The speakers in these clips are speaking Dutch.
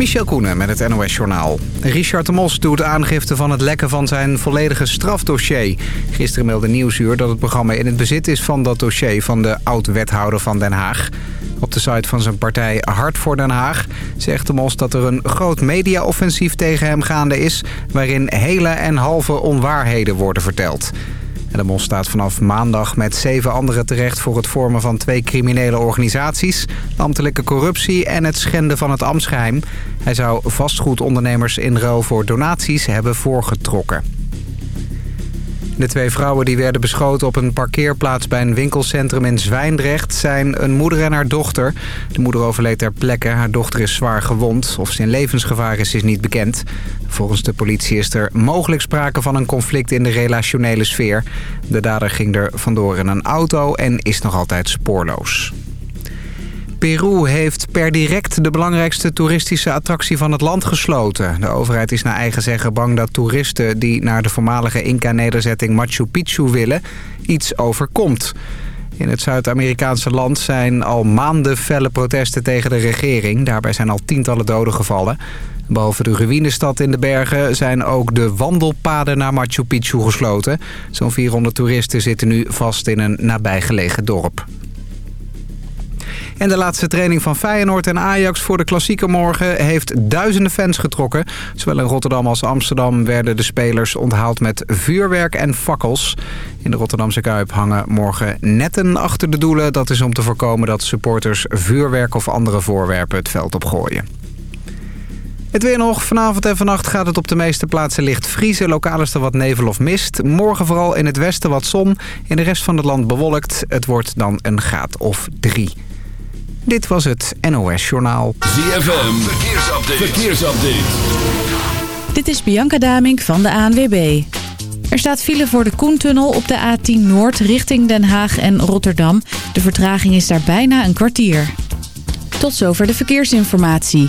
Michel Koenen met het NOS-journaal. Richard de Mos doet aangifte van het lekken van zijn volledige strafdossier. Gisteren meldde Nieuwsuur dat het programma in het bezit is van dat dossier... van de oud-wethouder van Den Haag. Op de site van zijn partij Hart voor Den Haag zegt de Mos dat er een groot mediaoffensief tegen hem gaande is... waarin hele en halve onwaarheden worden verteld. De Mos staat vanaf maandag met zeven anderen terecht... voor het vormen van twee criminele organisaties... ambtelijke corruptie en het schenden van het ambtsgeheim. Hij zou vastgoedondernemers in ruil voor donaties hebben voorgetrokken. De twee vrouwen die werden beschoten op een parkeerplaats bij een winkelcentrum in Zwijndrecht zijn een moeder en haar dochter. De moeder overleed ter plekke. Haar dochter is zwaar gewond. Of ze in levensgevaar is, is niet bekend. Volgens de politie is er mogelijk sprake van een conflict in de relationele sfeer. De dader ging er vandoor in een auto en is nog altijd spoorloos. Peru heeft per direct de belangrijkste toeristische attractie van het land gesloten. De overheid is naar eigen zeggen bang dat toeristen die naar de voormalige Inca-nederzetting Machu Picchu willen iets overkomt. In het Zuid-Amerikaanse land zijn al maanden felle protesten tegen de regering. Daarbij zijn al tientallen doden gevallen. Behalve de ruïnestad in de bergen zijn ook de wandelpaden naar Machu Picchu gesloten. Zo'n 400 toeristen zitten nu vast in een nabijgelegen dorp. En de laatste training van Feyenoord en Ajax voor de klassieke morgen heeft duizenden fans getrokken. Zowel in Rotterdam als Amsterdam werden de spelers onthaald met vuurwerk en fakkels. In de Rotterdamse Kuip hangen morgen netten achter de doelen. Dat is om te voorkomen dat supporters vuurwerk of andere voorwerpen het veld opgooien. Het weer nog. Vanavond en vannacht gaat het op de meeste plaatsen licht vriezen. Lokaal is er wat nevel of mist. Morgen vooral in het westen wat zon. In de rest van het land bewolkt. Het wordt dan een graad of drie. Dit was het NOS Journaal. ZFM, verkeersupdate. verkeersupdate. Dit is Bianca Damink van de ANWB. Er staat file voor de Koentunnel op de A10 Noord richting Den Haag en Rotterdam. De vertraging is daar bijna een kwartier. Tot zover de verkeersinformatie.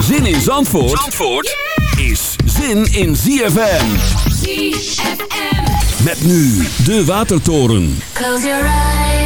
Zin in Zandvoort, Zandvoort is zin in ZFM. ZFM. Met nu de Watertoren. Close your eyes,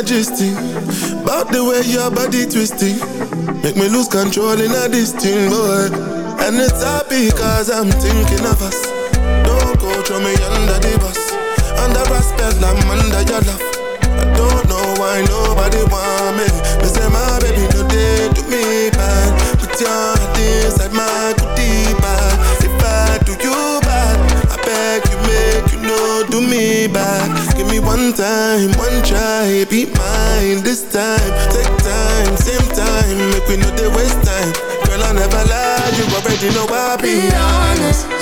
majesty. About the way your body twisting. Make me lose control in a this boy And it's happy cause I'm thinking of us. Don't go throw me under the bus. Under respect, I'm under your love. I don't know why nobody want me. Me say my baby no day to me bad. Put your heart inside my one time, one try Be mine this time. Take time, same time Make we know they waste time. Girl I never lie You already know I be Be honest, you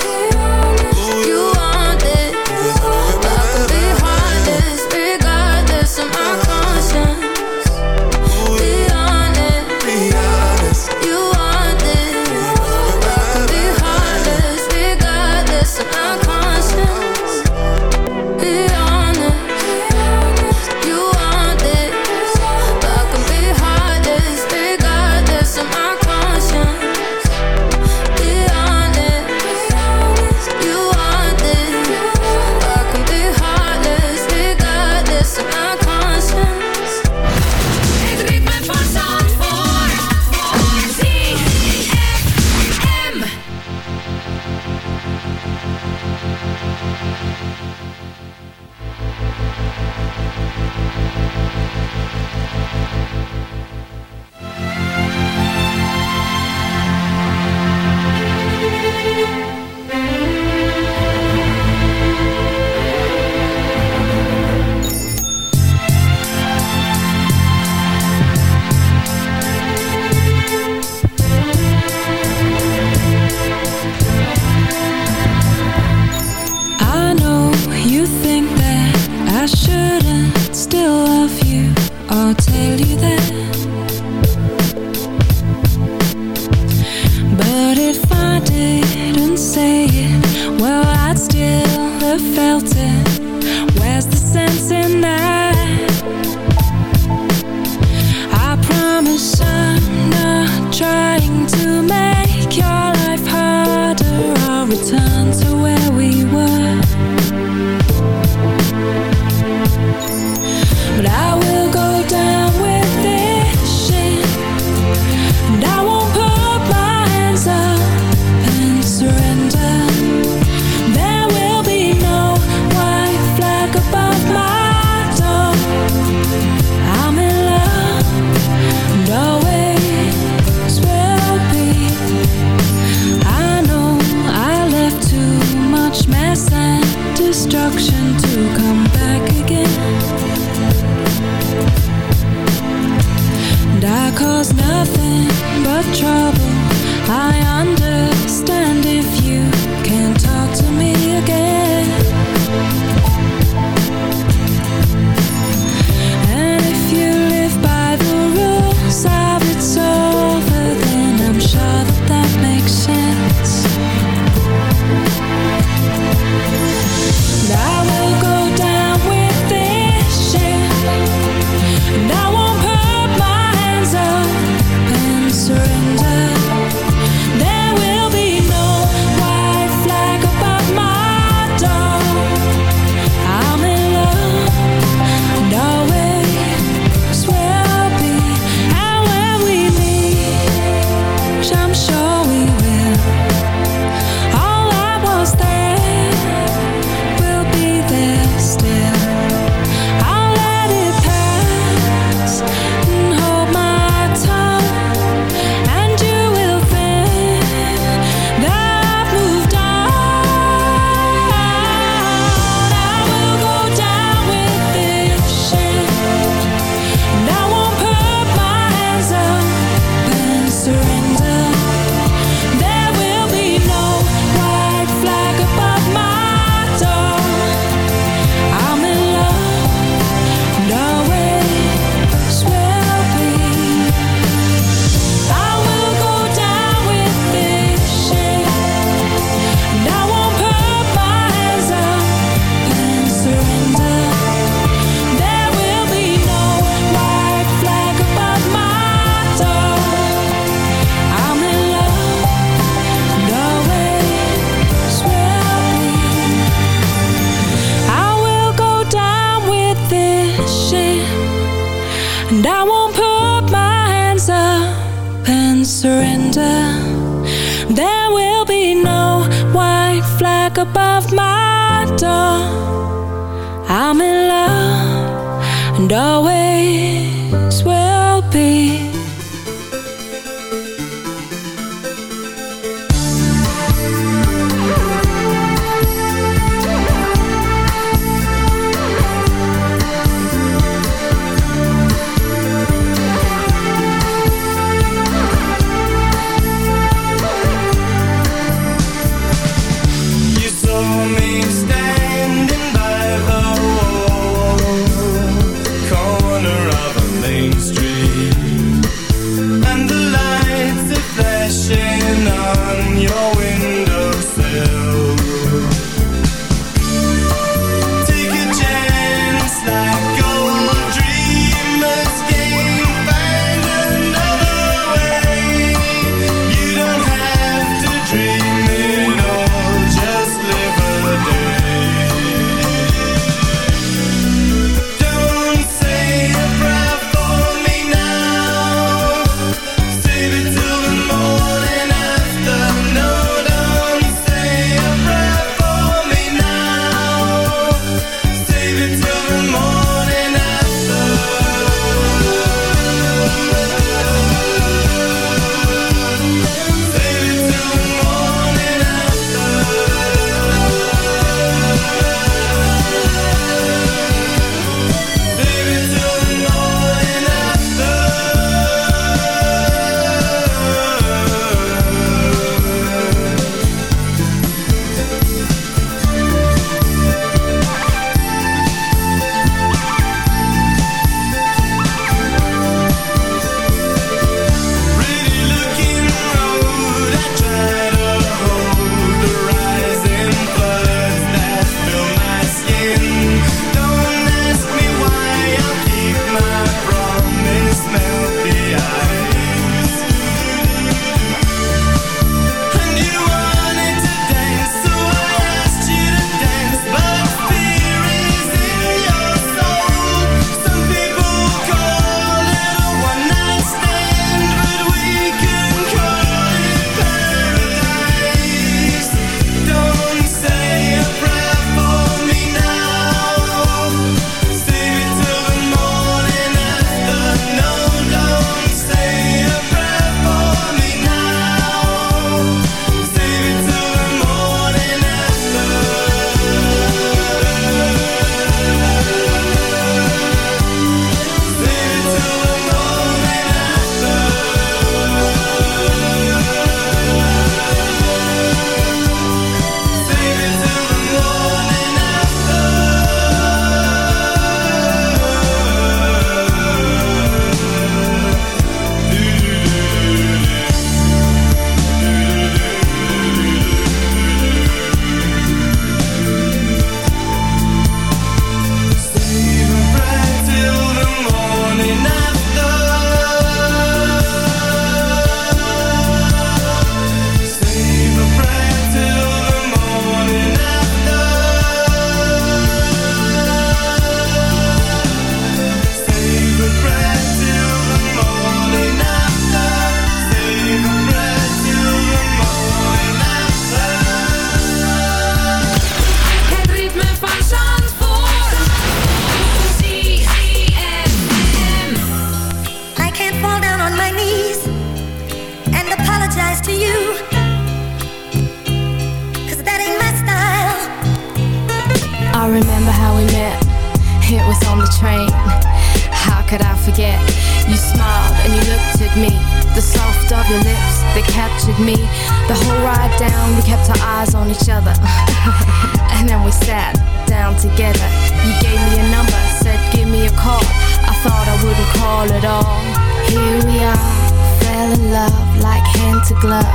into glove.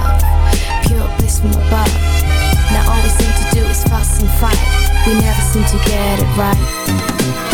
Pure bliss from above. Now all we seem to do is fuss and fight. We never seem to get it right.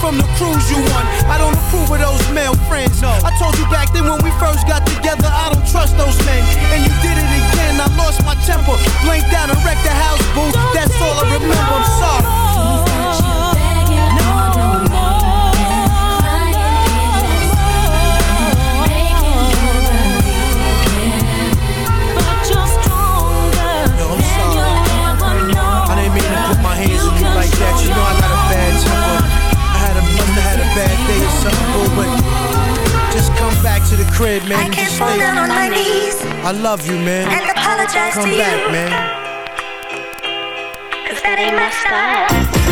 from the cruise you won. I don't said, man, I can't fall Down on my knees I love you, man. And apologize Come to back, you. man. Cause that ain't my style.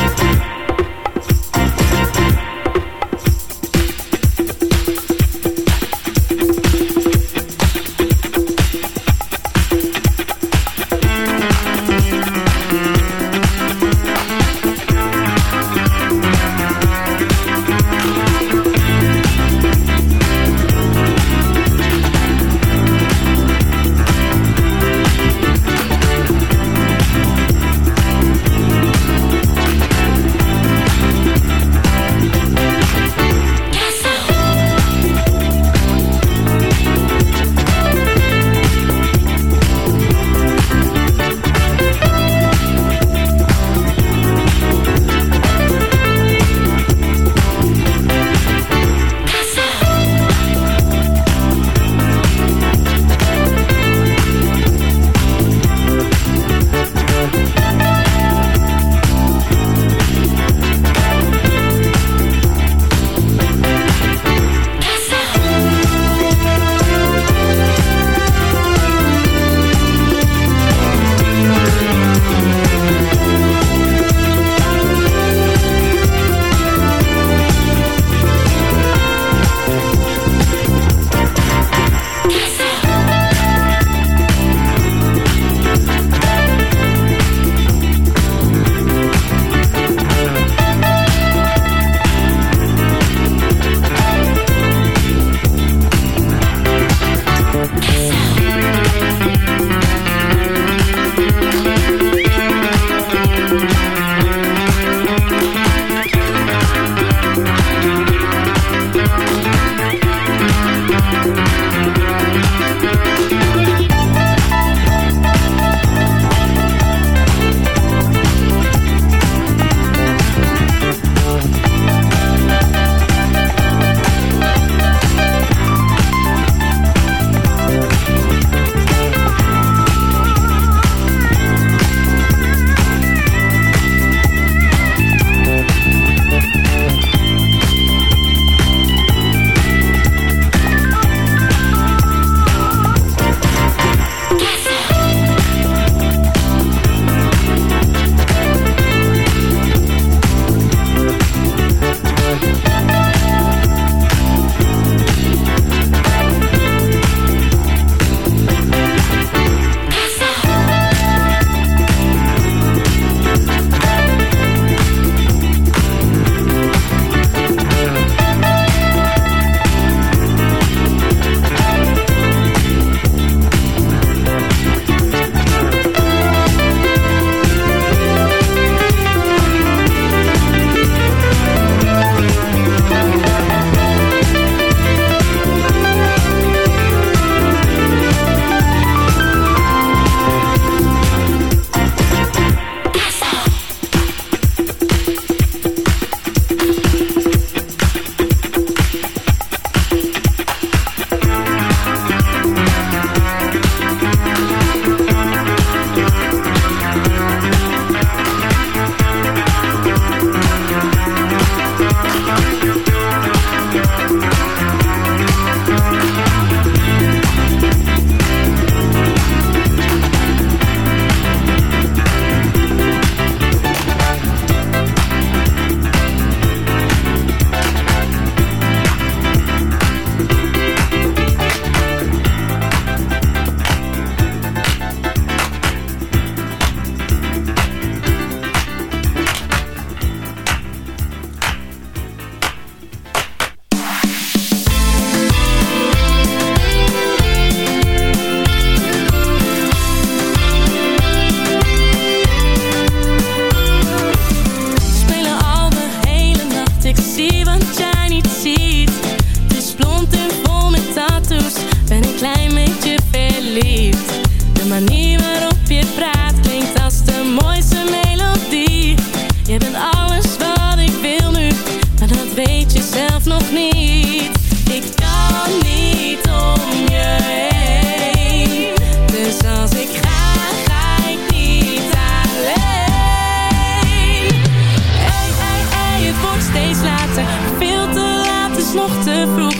vroeg.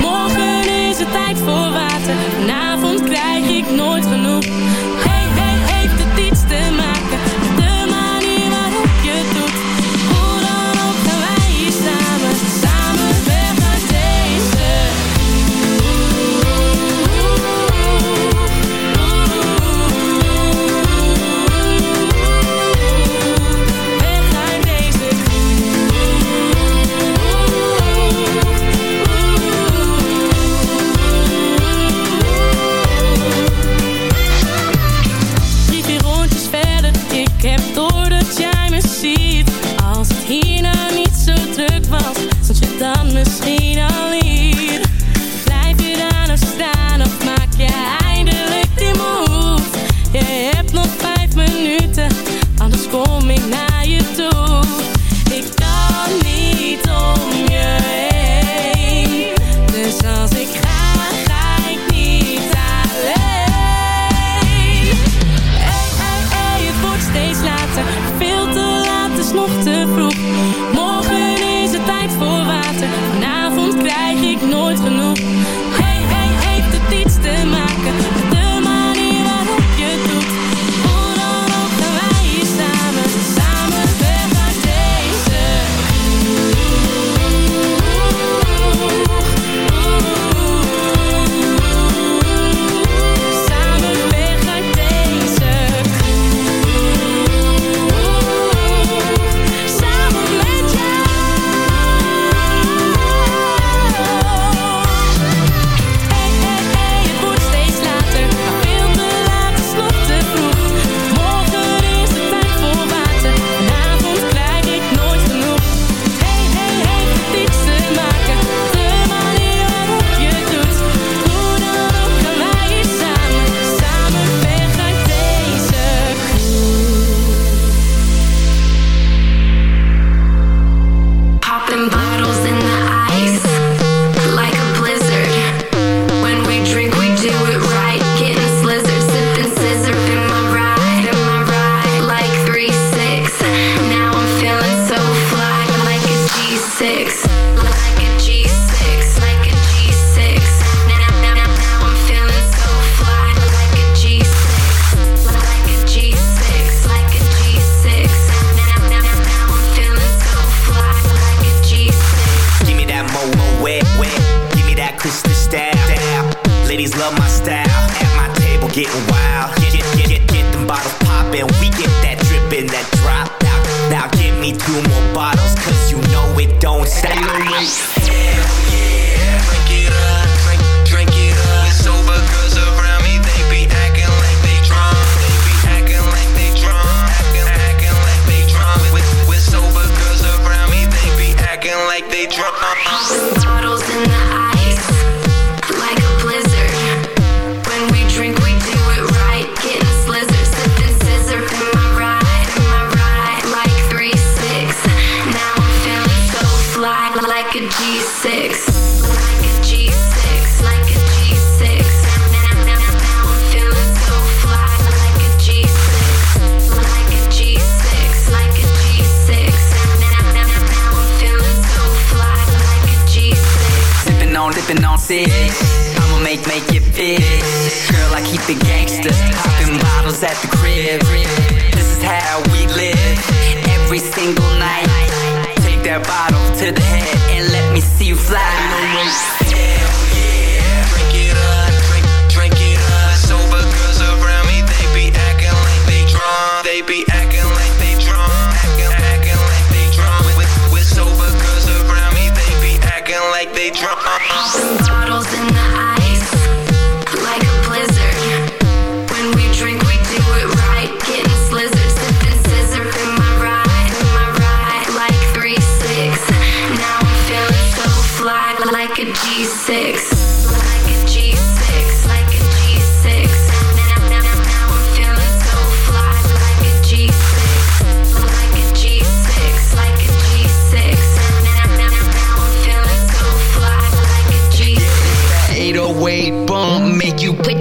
Morgen is het tijd voor water, vanavond krijg ik nooit genoeg. on, on six. I'ma make, make it fit. Girl, I keep the gangsters Popping bottles at the crib. This is how we live. Every single night. Take that bottle to the head and let me see you fly. Hell yeah. Drink it up, drink, it up. Sober girls around me, they be acting like they drunk. They be acting like they drunk. Bottles in the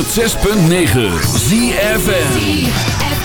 106.9 ZFN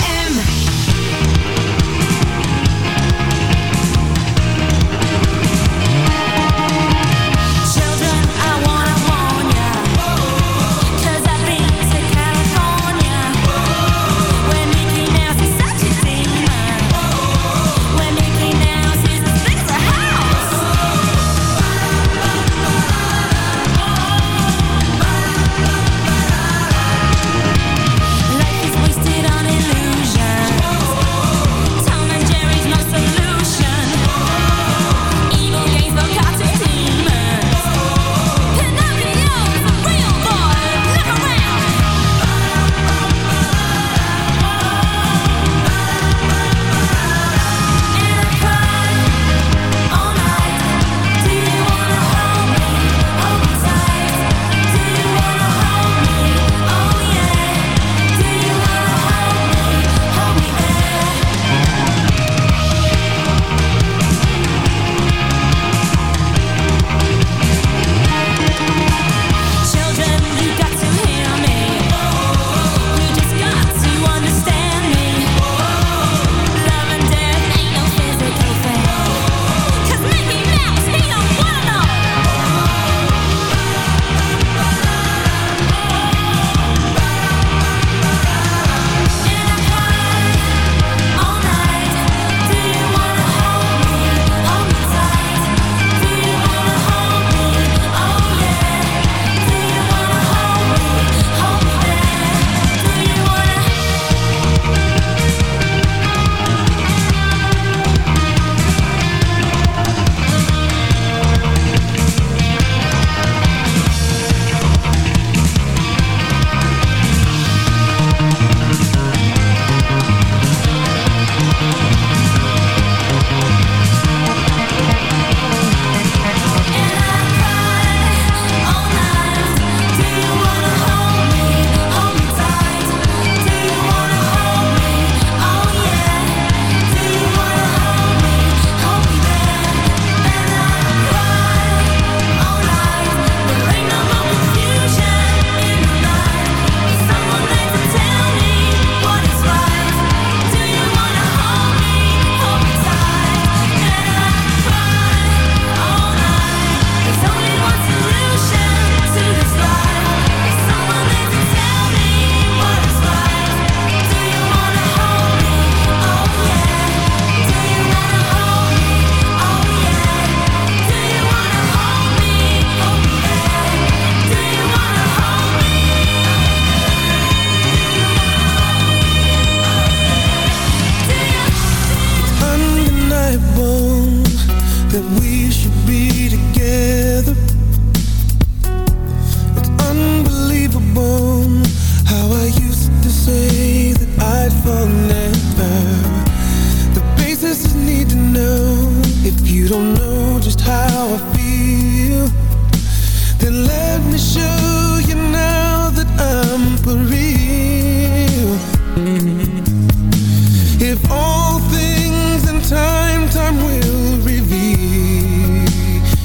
If all things in time, time will reveal.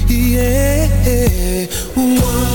Yeah. One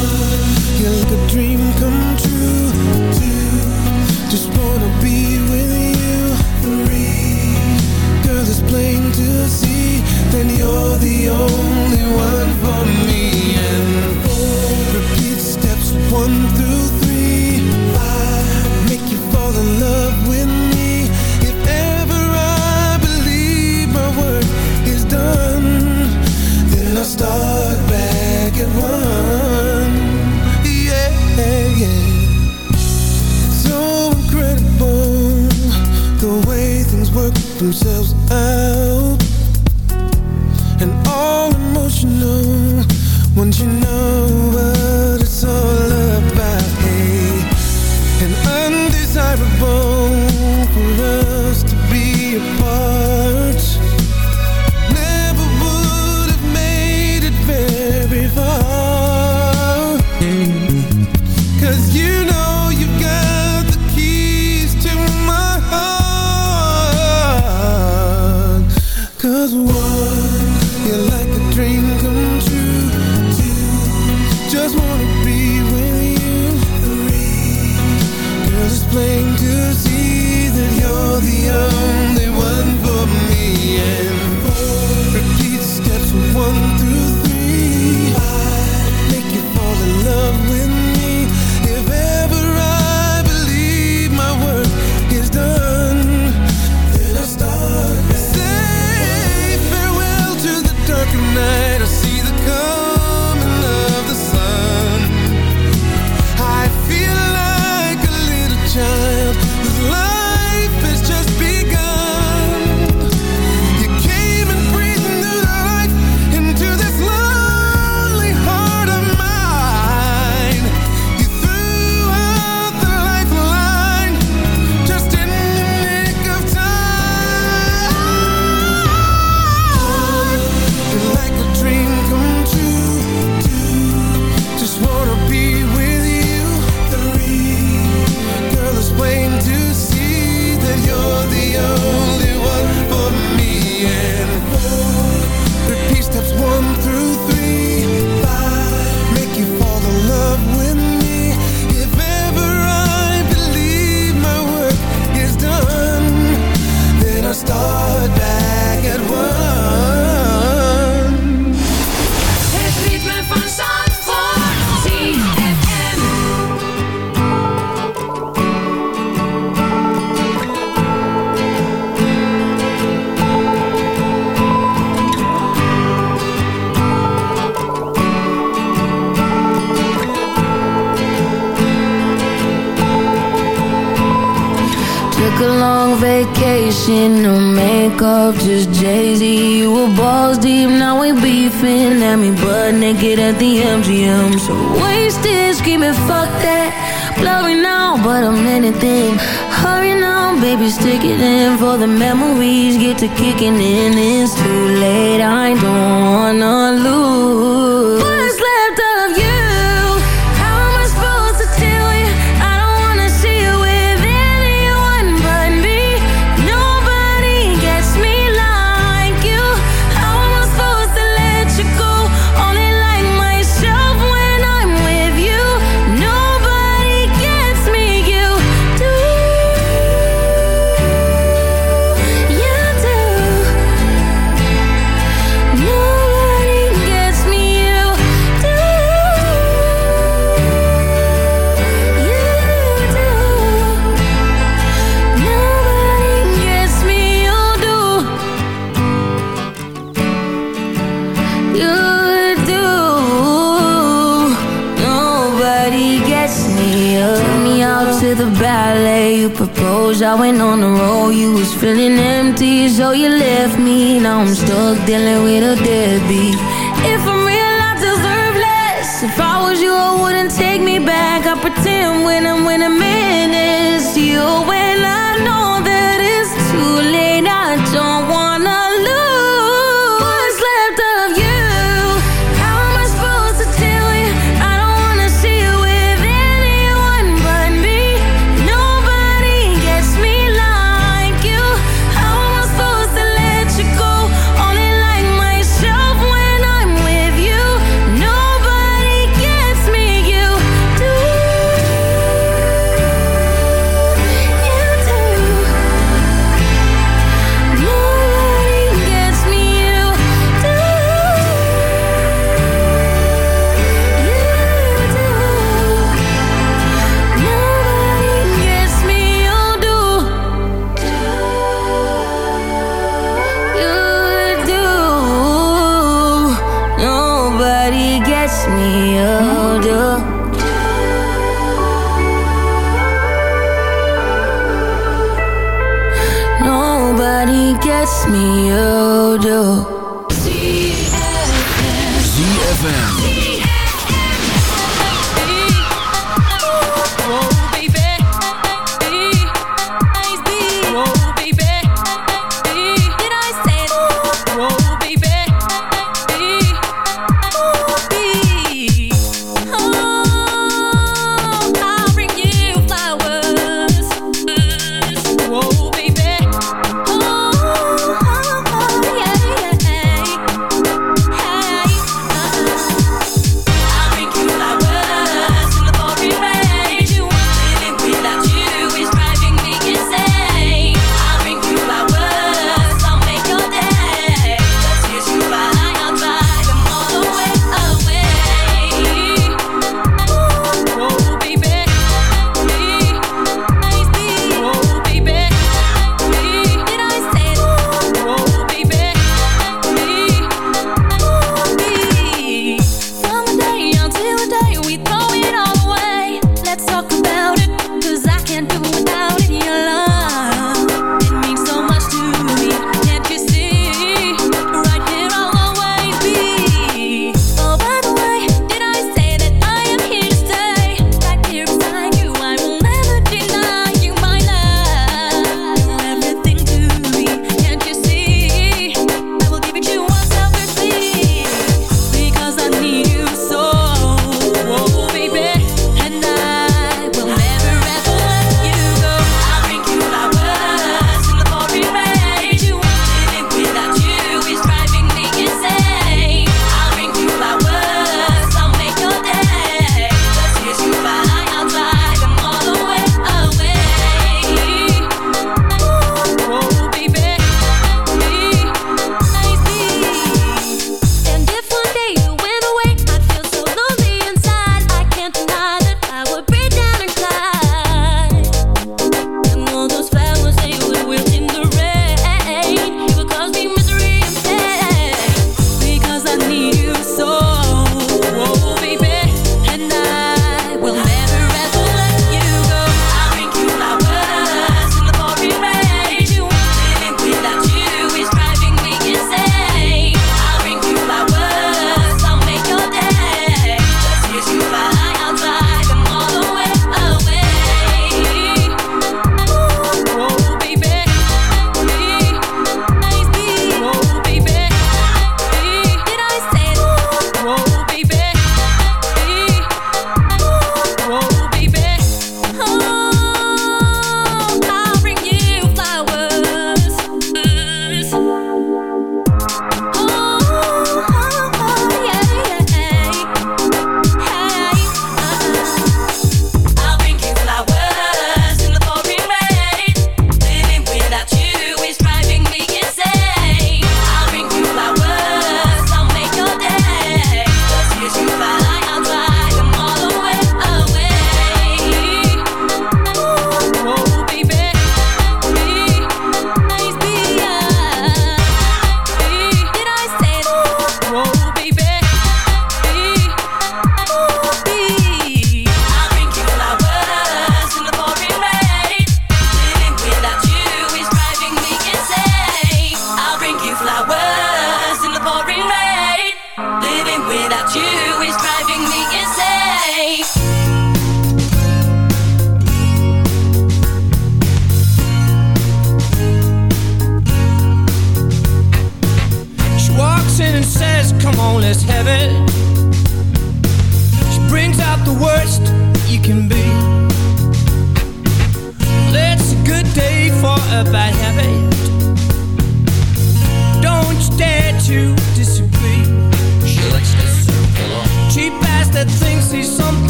kicking in you left me. Now I'm stuck dealing with a gets me, oh, you do. ZFM.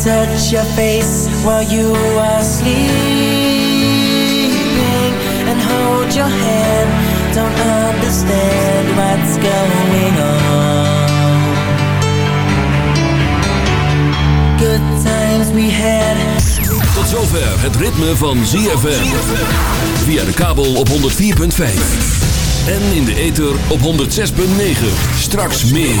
touch your face while you are sleeping and hold your hand. Don't understand what's going on. Good times we had. Tot zover het ritme van ZFM. Via de kabel op 104.5. En in de ether op 106.9. Straks meer.